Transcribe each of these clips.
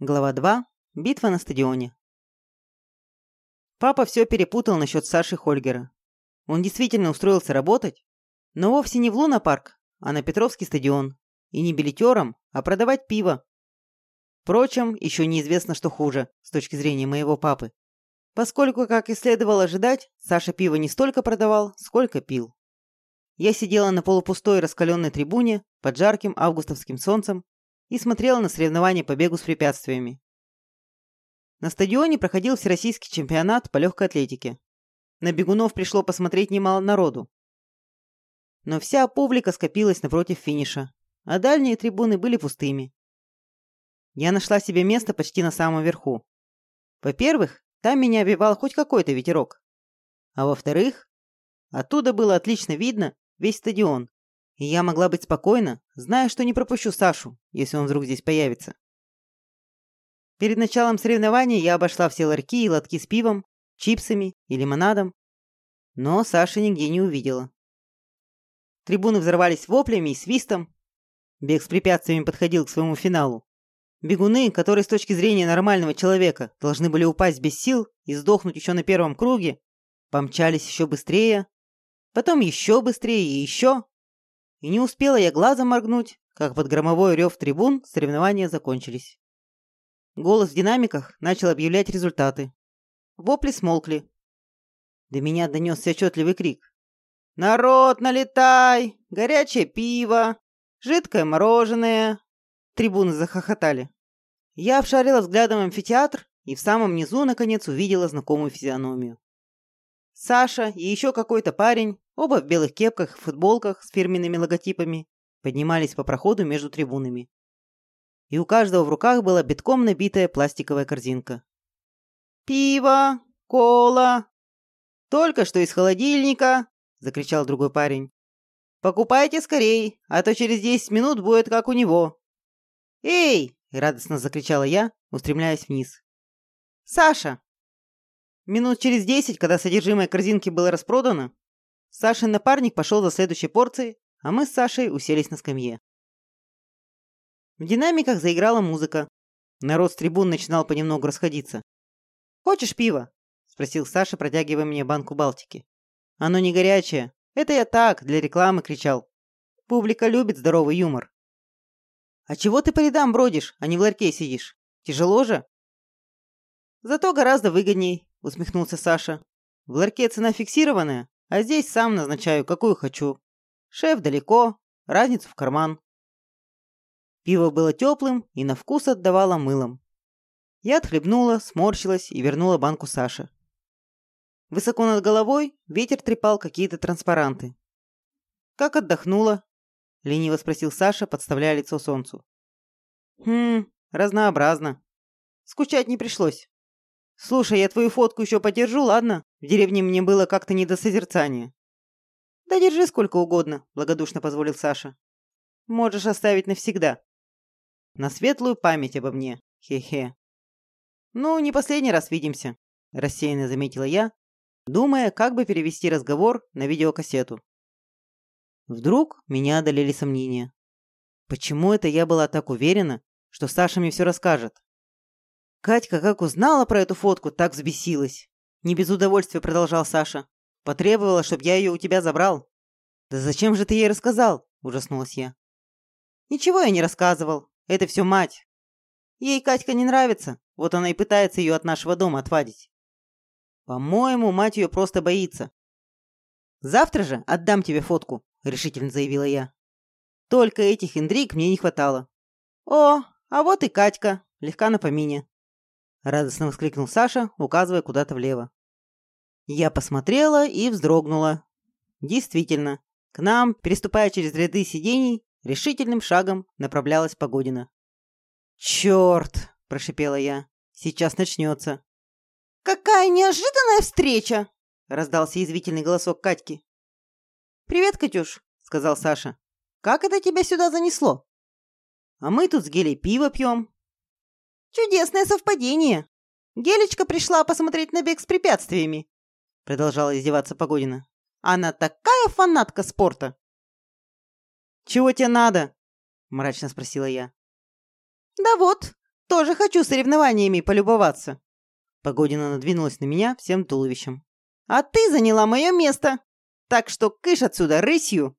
Глава 2. Битва на стадионе. Папа все перепутал насчет Саши Хольгера. Он действительно устроился работать, но вовсе не в Луна-парк, а на Петровский стадион. И не билетером, а продавать пиво. Впрочем, еще неизвестно, что хуже, с точки зрения моего папы. Поскольку, как и следовало ожидать, Саша пиво не столько продавал, сколько пил. Я сидела на полупустой раскаленной трибуне под жарким августовским солнцем и смотрела на соревнования по бегу с препятствиями. На стадионе проходил всероссийский чемпионат по легкой атлетике. На бегунов пришло посмотреть немало народу. Но вся публика скопилась напротив финиша, а дальние трибуны были пустыми. Я нашла себе место почти на самом верху. Во-первых, там меня обивал хоть какой-то ветерок. А во-вторых, оттуда было отлично видно весь стадион, и я могла быть спокойна, зная, что не пропущу Сашу, если он вдруг здесь появится. Перед началом соревнований я обошла все ларьки и лотки с пивом, чипсами и лимонадом, но Саши нигде не увидела. Трибуны взорвались воплями и свистом. Бег с препятствиями подходил к своему финалу. Бегуны, которые с точки зрения нормального человека должны были упасть без сил и сдохнуть еще на первом круге, помчались еще быстрее, потом еще быстрее и еще. И не успела я глазом моргнуть, как под громовой рев трибун соревнования закончились. Голос в динамиках начал объявлять результаты. Вопли смолкли. До меня донесся отчетливый крик. «Народ, налетай! Горячее пиво! Жидкое мороженое!» Трибуны захохотали. Я обшарила взглядом амфитеатр и в самом низу, наконец, увидела знакомую физиономию. Саша и еще какой-то парень Оба в белых кепках и футболках с фирменными логотипами поднимались по проходу между трибунами. И у каждого в руках была битком набитая пластиковая корзинка. «Пиво! Кола! Только что из холодильника!» – закричал другой парень. «Покупайте скорей, а то через 10 минут будет как у него!» «Эй!» – радостно закричала я, устремляясь вниз. «Саша!» Минут через десять, когда содержимое корзинки было распродано, Сашин напарник пошел за следующей порцией, а мы с Сашей уселись на скамье. В динамиках заиграла музыка. Народ с трибун начинал понемногу расходиться. «Хочешь пива?» – спросил Саша, протягивая мне банку Балтики. «Оно не горячее. Это я так, для рекламы кричал. Публика любит здоровый юмор». «А чего ты по рядам бродишь, а не в ларьке сидишь? Тяжело же?» «Зато гораздо выгодней», – усмехнулся Саша. «В ларьке цена фиксированная, а здесь сам назначаю, какую хочу. Шеф далеко, разницу в карман. Пиво было теплым и на вкус отдавало мылом. Я отхлебнула, сморщилась и вернула банку Саше. Высоко над головой ветер трепал какие-то транспаранты. «Как отдохнула?» — лениво спросил Саша, подставляя лицо солнцу. «Хм, разнообразно. Скучать не пришлось. Слушай, я твою фотку еще подержу, ладно? В деревне мне было как-то не до созерцания. Да держи сколько угодно, благодушно позволил Саша. Можешь оставить навсегда. На светлую память обо мне. Хе-хе. Ну, не последний раз видимся, рассеянно заметила я, думая, как бы перевести разговор на видеокассету. Вдруг меня одолели сомнения. Почему это я была так уверена, что Саша мне все расскажет? Катька как узнала про эту фотку, так взбесилась. Не без удовольствия продолжал Саша. Потребовала, чтобы я ее у тебя забрал. Да зачем же ты ей рассказал? Ужаснулась я. Ничего я не рассказывал. Это все мать. Ей Катька не нравится. Вот она и пытается ее от нашего дома отвадить. По-моему, мать ее просто боится. Завтра же отдам тебе фотку, решительно заявила я. Только этих интриг мне не хватало. О, а вот и Катька, легка на помине. Радостно воскликнул Саша, указывая куда-то влево. Я посмотрела и вздрогнула. Действительно, к нам, переступая через ряды сидений, решительным шагом направлялась Погодина. «Черт!» – прошипела я. «Сейчас начнется». «Какая неожиданная встреча!» – раздался язвительный голосок Катьки. «Привет, Катюш!» – сказал Саша. «Как это тебя сюда занесло?» «А мы тут с Гелей пиво пьем. Чудесное совпадение. Гелечка пришла посмотреть на бег с препятствиями. Продолжала издеваться Погодина. Она такая фанатка спорта. Чего тебе надо? Мрачно спросила я. Да вот, тоже хочу соревнованиями полюбоваться. Погодина надвинулась на меня всем туловищем. А ты заняла мое место. Так что кыш отсюда рысью.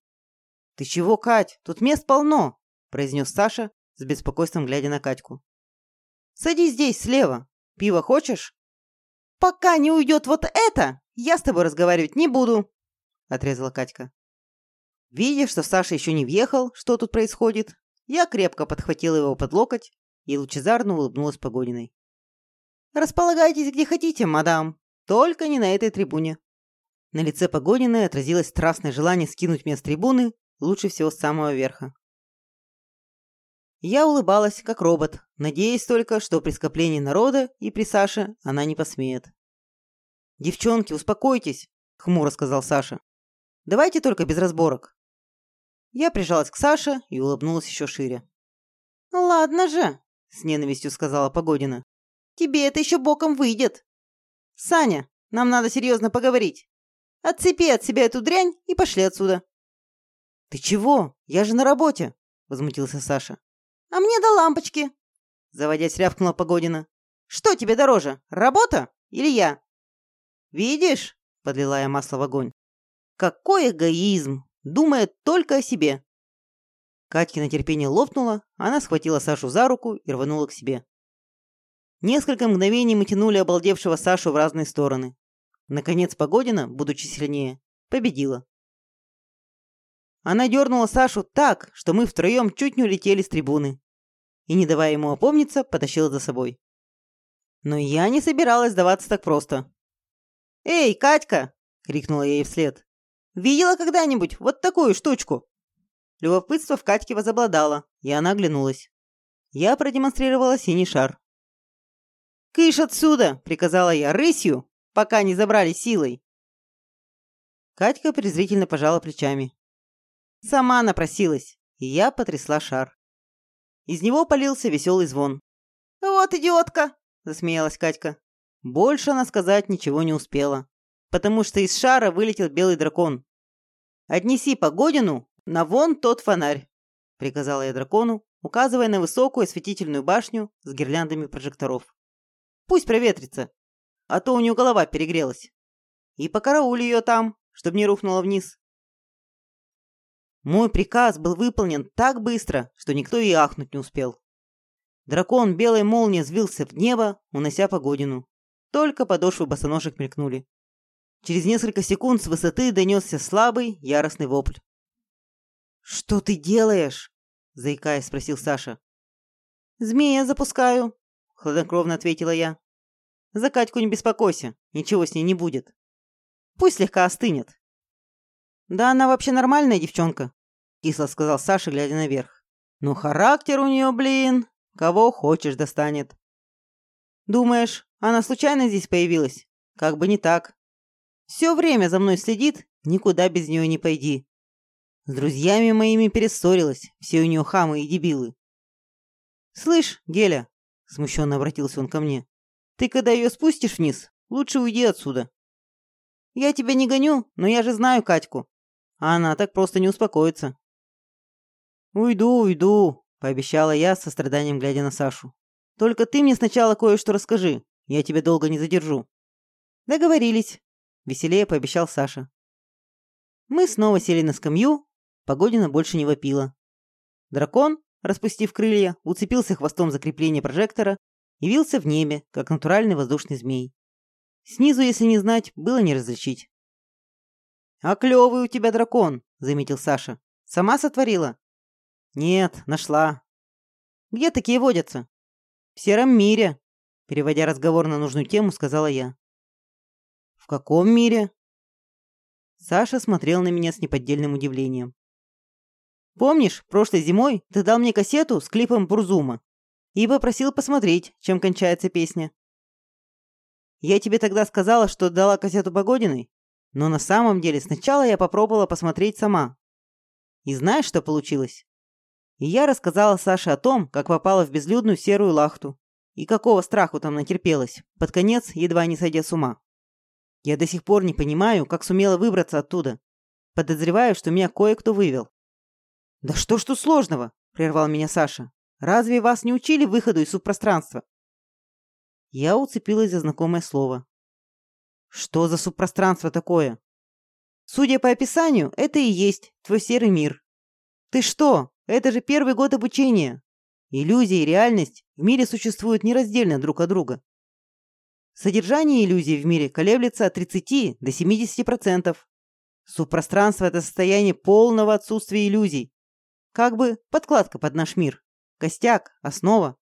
Ты чего, Кать? Тут мест полно, произнес Саша с беспокойством глядя на Катьку. Садись здесь, слева. Пиво хочешь? Пока не уйдет вот это, я с тобой разговаривать не буду, отрезала Катька. Видя, что Саша еще не въехал, что тут происходит, я крепко подхватила его под локоть и лучезарно улыбнулась Погодиной. «Располагайтесь где хотите, мадам, только не на этой трибуне». На лице Погодиной отразилось страстное желание скинуть меня с трибуны, лучше всего с самого верха. Я улыбалась, как робот, надеясь только, что при скоплении народа и при Саше она не посмеет. «Девчонки, успокойтесь», — хмуро сказал Саша. «Давайте только без разборок». Я прижалась к Саше и улыбнулась еще шире. «Ладно же», — с ненавистью сказала Погодина. «Тебе это еще боком выйдет. Саня, нам надо серьезно поговорить. Отцепи от себя эту дрянь и пошли отсюда». «Ты чего? Я же на работе», — возмутился Саша. «А мне до лампочки», — заводясь рявкнула Погодина. «Что тебе дороже, работа или я?» «Видишь?» — подлила я масло в огонь. «Какой эгоизм! Думает только о себе!» Катькино терпение лопнуло, она схватила Сашу за руку и рванула к себе. Несколько мгновений мы тянули обалдевшего Сашу в разные стороны. Наконец Погодина, будучи сильнее, победила. Она дернула Сашу так, что мы втроем чуть не улетели с трибуны. И, не давая ему опомниться, потащила за собой. Но я не собиралась сдаваться так просто. «Эй, Катька!» — крикнула я ей вслед. «Видела когда-нибудь вот такую штучку?» Любопытство в Катьке возобладало, и она оглянулась. Я продемонстрировала синий шар. «Кыш отсюда!» — приказала я рысью, пока не забрали силой. Катька презрительно пожала плечами. Сама напросилась, и я потрясла шар. Из него полился веселый звон. «Вот идиотка!» — засмеялась Катька. Больше она сказать ничего не успела, потому что из шара вылетел белый дракон. «Отнеси Погодину «На вон тот фонарь», — приказала я дракону, указывая на высокую осветительную башню с гирляндами прожекторов. «Пусть проветрится, а то у нее голова перегрелась. И покараули ее там, чтобы не рухнула вниз». Мой приказ был выполнен так быстро, что никто и ахнуть не успел. Дракон белой молнией взвился в небо, унося погодину. Только подошвы босоножек мелькнули. Через несколько секунд с высоты донесся слабый, яростный вопль. «Что ты делаешь?» – заикаясь, спросил Саша. «Змея запускаю», – хладнокровно ответила я. «За Катьку не беспокойся, ничего с ней не будет. Пусть слегка остынет». «Да она вообще нормальная девчонка», – кисло сказал Саша, глядя наверх. «Но характер у нее, блин, кого хочешь достанет». «Думаешь, она случайно здесь появилась? Как бы не так. Все время за мной следит, никуда без нее не пойди. С друзьями моими перессорилась, все у нее хамы и дебилы. «Слышь, Геля», — смущенно обратился он ко мне, «ты когда ее спустишь вниз, лучше уйди отсюда. Я тебя не гоню, но я же знаю Катьку, а она так просто не успокоится». «Уйду, уйду», — пообещала я, со страданием глядя на Сашу. «Только ты мне сначала кое-что расскажи, я тебя долго не задержу». «Договорились», — веселее пообещал Саша. Мы снова сели на скамью, Погодина больше не вопила. Дракон, распустив крылья, уцепился хвостом за крепление прожектора и вился в небе, как натуральный воздушный змей. Снизу, если не знать, было не различить. «А клёвый у тебя дракон», — заметил Саша. «Сама сотворила?» «Нет, нашла». «Где такие водятся?» «В сером мире», — переводя разговор на нужную тему, сказала я. «В каком мире?» Саша смотрел на меня с неподдельным удивлением. Помнишь, прошлой зимой ты дал мне кассету с клипом Бурзума и попросил посмотреть, чем кончается песня? Я тебе тогда сказала, что дала кассету Погодиной, но на самом деле сначала я попробовала посмотреть сама. И знаешь, что получилось? И я рассказала Саше о том, как попала в безлюдную серую лахту и какого страху там натерпелась, под конец едва не сойдя с ума. Я до сих пор не понимаю, как сумела выбраться оттуда. Подозреваю, что меня кое-кто вывел. «Да что ж тут сложного?» – прервал меня Саша. Разве вас не учили выходу из субпространства? Я уцепилась за знакомое слово. Что за субпространство такое? Судя по описанию, это и есть твой серый мир. Ты что? Это же первый год обучения. Иллюзия и реальность в мире существуют нераздельно друг от друга. Содержание иллюзий в мире колеблется от 30 до 70%. Субпространство – это состояние полного отсутствия иллюзий. Как бы подкладка под наш мир. Костяк, основа.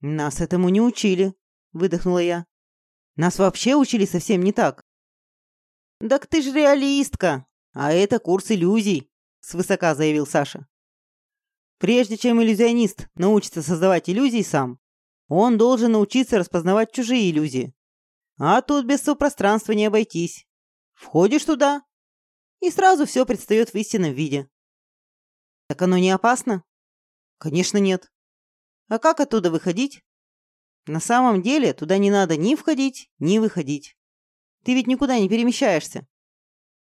«Нас этому не учили», – выдохнула я. «Нас вообще учили совсем не так». «Так ты же реалистка, а это курс иллюзий», – свысока заявил Саша. Прежде чем иллюзионист научится создавать иллюзии сам, он должен научиться распознавать чужие иллюзии. А тут без сопространства не обойтись. Входишь туда, и сразу все предстает в истинном виде. Так оно не опасно? Конечно, нет. А как оттуда выходить? На самом деле туда не надо ни входить, ни выходить. Ты ведь никуда не перемещаешься.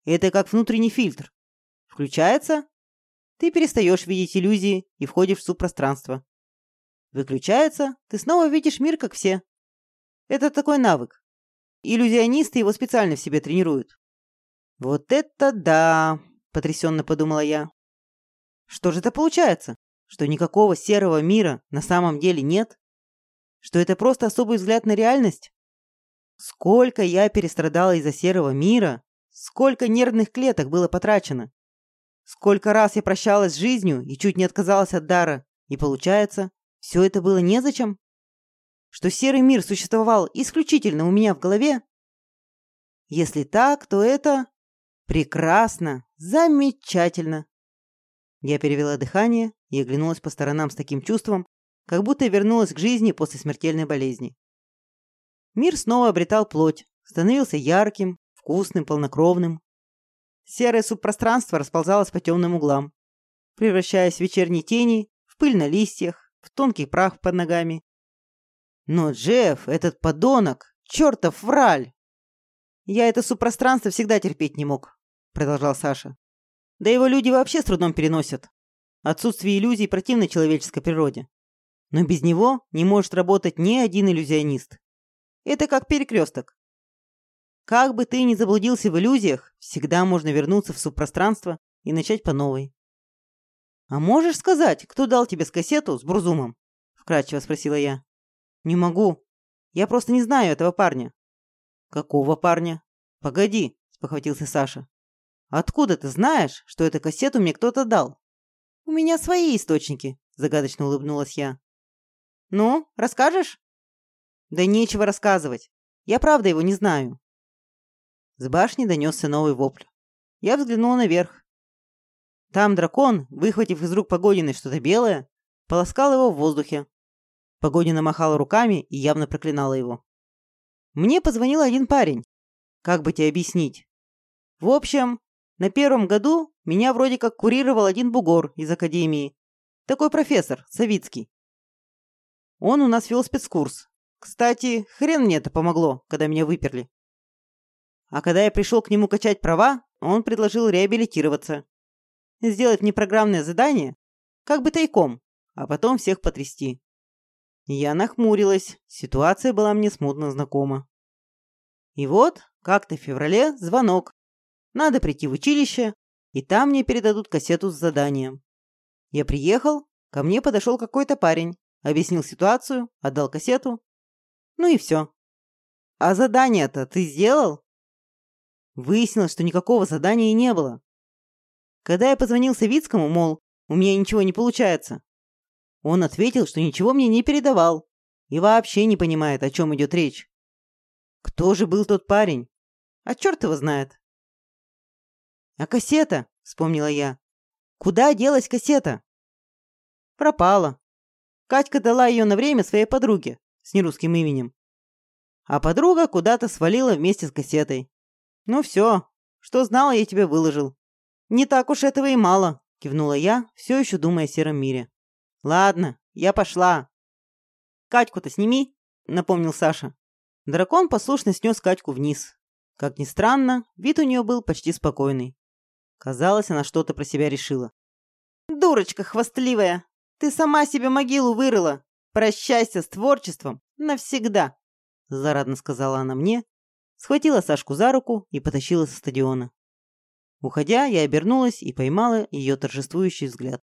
Это как внутренний фильтр. Включается, ты перестаешь видеть иллюзии и входишь в субпространство. Выключается, ты снова видишь мир, как все. Это такой навык. Иллюзионисты его специально в себе тренируют. Вот это да, потрясенно подумала я. Что же это получается? Что никакого серого мира на самом деле нет? Что это просто особый взгляд на реальность? Сколько я перестрадала из-за серого мира, сколько нервных клеток было потрачено. Сколько раз я прощалась с жизнью и чуть не отказалась от дара. И получается, все это было незачем? Что серый мир существовал исключительно у меня в голове? Если так, то это прекрасно, замечательно. Я перевела дыхание и оглянулась по сторонам с таким чувством, как будто вернулась к жизни после смертельной болезни. Мир снова обретал плоть, становился ярким, вкусным, полнокровным. Серое субпространство расползалось по темным углам, превращаясь в вечерние тени, в пыль на листьях, в тонкий прах под ногами. Но Джефф, этот подонок, чертов враль! Я это субпространство всегда терпеть не мог, продолжал Саша. Да его люди вообще с трудом переносят. Отсутствие иллюзий противно человеческой природе. Но без него не может работать ни один иллюзионист. Это как перекресток. Как бы ты ни заблудился в иллюзиях, всегда можно вернуться в субпространство и начать по новой. «А можешь сказать, кто дал тебе с кассету с Брузумом?» – вкратчиво спросила я. «Не могу. Я просто не знаю этого парня». «Какого парня?» «Погоди», – спохватился Саша. Откуда ты знаешь, что эту кассету мне кто-то дал? У меня свои источники, загадочно улыбнулась я. Ну, расскажешь? Да нечего рассказывать. Я правда его не знаю. С башни донесся новый вопль. Я взглянул наверх. Там дракон, выхватив из рук Погодиной что-то белое, полоскал его в воздухе. Погодина махала руками и явно проклинала его. Мне позвонил один парень. Как бы тебе объяснить? В общем, на первом году меня вроде как курировал один бугор из академии. Такой профессор, Савицкий. Он у нас вел спецкурс. Кстати, хрен мне это помогло, когда меня выперли. А когда я пришел к нему качать права, он предложил реабилитироваться. Сделать мне программное задание, как бы тайком, а потом всех потрясти. Я нахмурилась, ситуация была мне смутно знакома. И вот, как-то в феврале звонок надо прийти в училище, и там мне передадут кассету с заданием. Я приехал, ко мне подошел какой-то парень, объяснил ситуацию, отдал кассету. Ну и все. А задание-то ты сделал? Выяснилось, что никакого задания не было. Когда я позвонил Савицкому, мол, у меня ничего не получается, он ответил, что ничего мне не передавал и вообще не понимает, о чем идет речь. Кто же был тот парень? А черт его знает. «А кассета?» — вспомнила я. «Куда делась кассета?» «Пропала. Катька дала ее на время своей подруге с нерусским именем. А подруга куда-то свалила вместе с кассетой. Ну все, что знала, я тебе выложил. Не так уж этого и мало», — кивнула я, все еще думая о сером мире. «Ладно, я пошла». «Катьку-то сними», — напомнил Саша. Дракон послушно снес Катьку вниз. Как ни странно, вид у нее был почти спокойный. Казалось, она что-то про себя решила. «Дурочка хвастливая! Ты сама себе могилу вырыла. Прощайся с творчеством навсегда!» Зарадно сказала она мне, схватила Сашку за руку и потащила со стадиона. Уходя, я обернулась и поймала ее торжествующий взгляд.